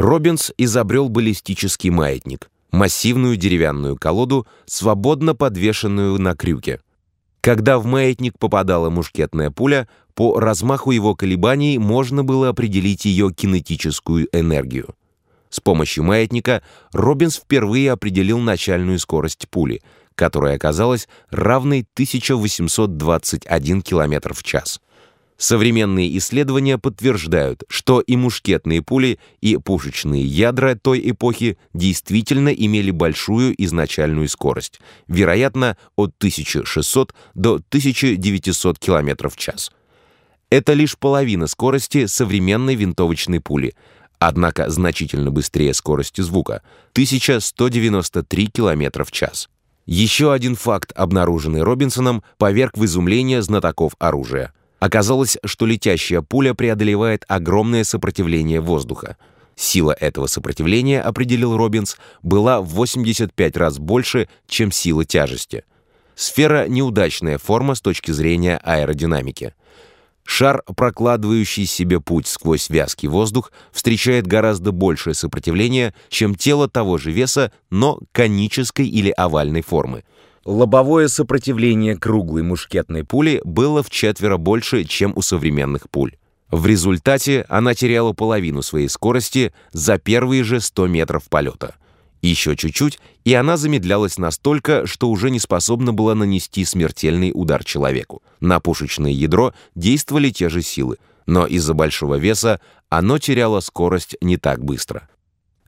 Робинс изобрел баллистический маятник, массивную деревянную колоду, свободно подвешенную на крюке. Когда в маятник попадала мушкетная пуля, по размаху его колебаний можно было определить ее кинетическую энергию. С помощью маятника Робинс впервые определил начальную скорость пули, которая оказалась равной 1821 км в час. Современные исследования подтверждают, что и мушкетные пули, и пушечные ядра той эпохи действительно имели большую изначальную скорость, вероятно, от 1600 до 1900 км в час. Это лишь половина скорости современной винтовочной пули, однако значительно быстрее скорости звука — 1193 км в час. Еще один факт, обнаруженный Робинсоном, поверг в изумление знатоков оружия — Оказалось, что летящая пуля преодолевает огромное сопротивление воздуха. Сила этого сопротивления, определил Робинс, была в 85 раз больше, чем сила тяжести. Сфера — неудачная форма с точки зрения аэродинамики. Шар, прокладывающий себе путь сквозь вязкий воздух, встречает гораздо большее сопротивление, чем тело того же веса, но конической или овальной формы — Лобовое сопротивление круглой мушкетной пули было в четверо больше, чем у современных пуль. В результате она теряла половину своей скорости за первые же 100 метров полета. Еще чуть-чуть, и она замедлялась настолько, что уже не способна была нанести смертельный удар человеку. На пушечное ядро действовали те же силы, но из-за большого веса оно теряло скорость не так быстро.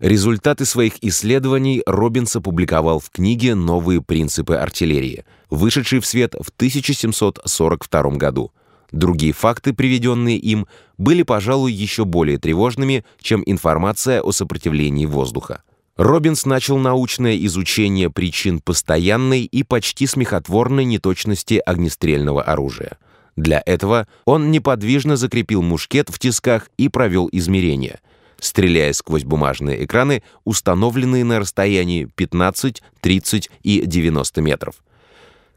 Результаты своих исследований Робинс опубликовал в книге «Новые принципы артиллерии», вышедшей в свет в 1742 году. Другие факты, приведенные им, были, пожалуй, еще более тревожными, чем информация о сопротивлении воздуха. Робинс начал научное изучение причин постоянной и почти смехотворной неточности огнестрельного оружия. Для этого он неподвижно закрепил мушкет в тисках и провел измерения – стреляя сквозь бумажные экраны, установленные на расстоянии 15, 30 и 90 метров.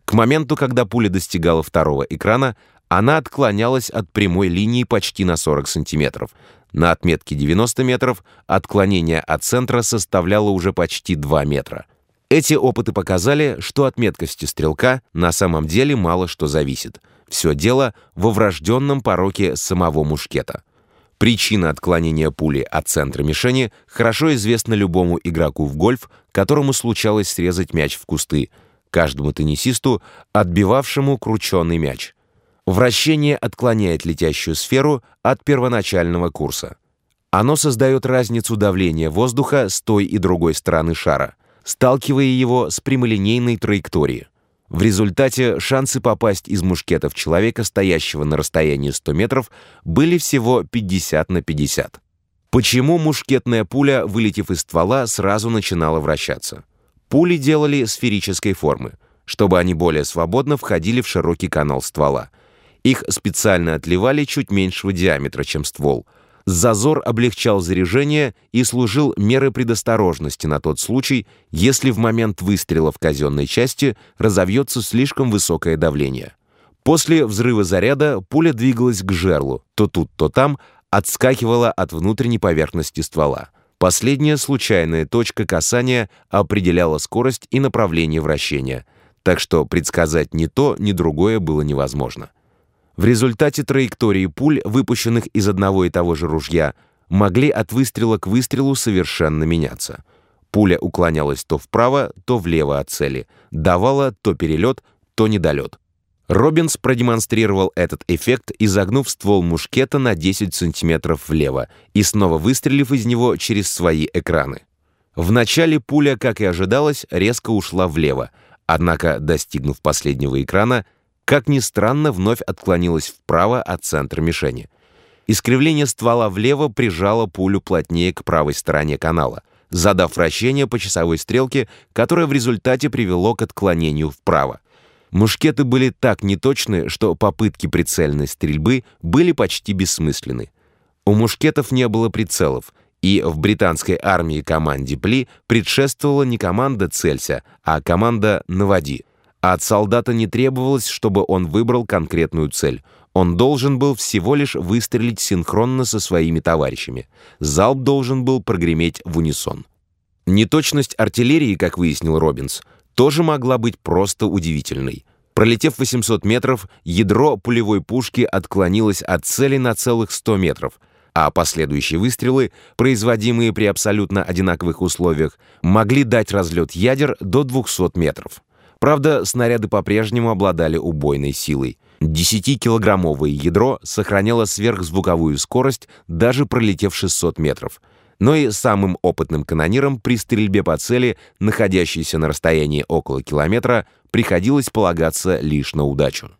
К моменту, когда пуля достигала второго экрана, она отклонялась от прямой линии почти на 40 сантиметров. На отметке 90 метров отклонение от центра составляло уже почти 2 метра. Эти опыты показали, что от меткости стрелка на самом деле мало что зависит. Все дело во врожденном пороке самого мушкета. Причина отклонения пули от центра мишени хорошо известна любому игроку в гольф, которому случалось срезать мяч в кусты, каждому теннисисту, отбивавшему крученый мяч. Вращение отклоняет летящую сферу от первоначального курса. Оно создает разницу давления воздуха с той и другой стороны шара, сталкивая его с прямолинейной траекторией. В результате шансы попасть из мушкета в человека, стоящего на расстоянии 100 метров, были всего 50 на 50. Почему мушкетная пуля, вылетев из ствола, сразу начинала вращаться? Пули делали сферической формы, чтобы они более свободно входили в широкий канал ствола. Их специально отливали чуть меньшего диаметра, чем ствол — Зазор облегчал заряжение и служил мерой предосторожности на тот случай, если в момент выстрела в казенной части разовьется слишком высокое давление. После взрыва заряда пуля двигалась к жерлу, то тут, то там, отскакивала от внутренней поверхности ствола. Последняя случайная точка касания определяла скорость и направление вращения, так что предсказать ни то, ни другое было невозможно. В результате траектории пуль, выпущенных из одного и того же ружья, могли от выстрела к выстрелу совершенно меняться. Пуля уклонялась то вправо, то влево от цели, давала то перелет, то недолет. Робинс продемонстрировал этот эффект, изогнув ствол мушкета на 10 сантиметров влево и снова выстрелив из него через свои экраны. Вначале пуля, как и ожидалось, резко ушла влево, однако, достигнув последнего экрана, как ни странно, вновь отклонилась вправо от центра мишени. Искривление ствола влево прижало пулю плотнее к правой стороне канала, задав вращение по часовой стрелке, которое в результате привело к отклонению вправо. Мушкеты были так неточны, что попытки прицельной стрельбы были почти бессмысленны. У мушкетов не было прицелов, и в британской армии команде Пли предшествовала не команда «Целься», а команда «Наводи». А от солдата не требовалось, чтобы он выбрал конкретную цель. Он должен был всего лишь выстрелить синхронно со своими товарищами. Залп должен был прогреметь в унисон. Неточность артиллерии, как выяснил Робинс, тоже могла быть просто удивительной. Пролетев 800 метров, ядро пулевой пушки отклонилось от цели на целых 100 метров, а последующие выстрелы, производимые при абсолютно одинаковых условиях, могли дать разлет ядер до 200 метров. Правда, снаряды по-прежнему обладали убойной силой. 10-килограммовое ядро сохраняло сверхзвуковую скорость, даже пролетев 600 метров. Но и самым опытным канонирам при стрельбе по цели, находящейся на расстоянии около километра, приходилось полагаться лишь на удачу.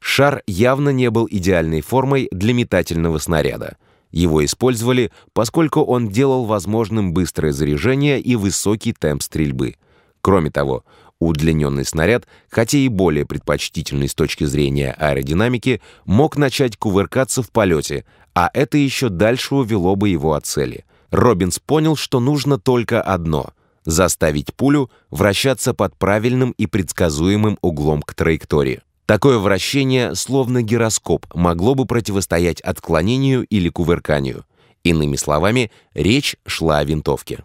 Шар явно не был идеальной формой для метательного снаряда. Его использовали, поскольку он делал возможным быстрое заряжение и высокий темп стрельбы. Кроме того, Удлиненный снаряд, хотя и более предпочтительный с точки зрения аэродинамики, мог начать кувыркаться в полете, а это еще дальше увело бы его от цели. Робинс понял, что нужно только одно — заставить пулю вращаться под правильным и предсказуемым углом к траектории. Такое вращение, словно гироскоп, могло бы противостоять отклонению или кувырканию. Иными словами, речь шла о винтовке.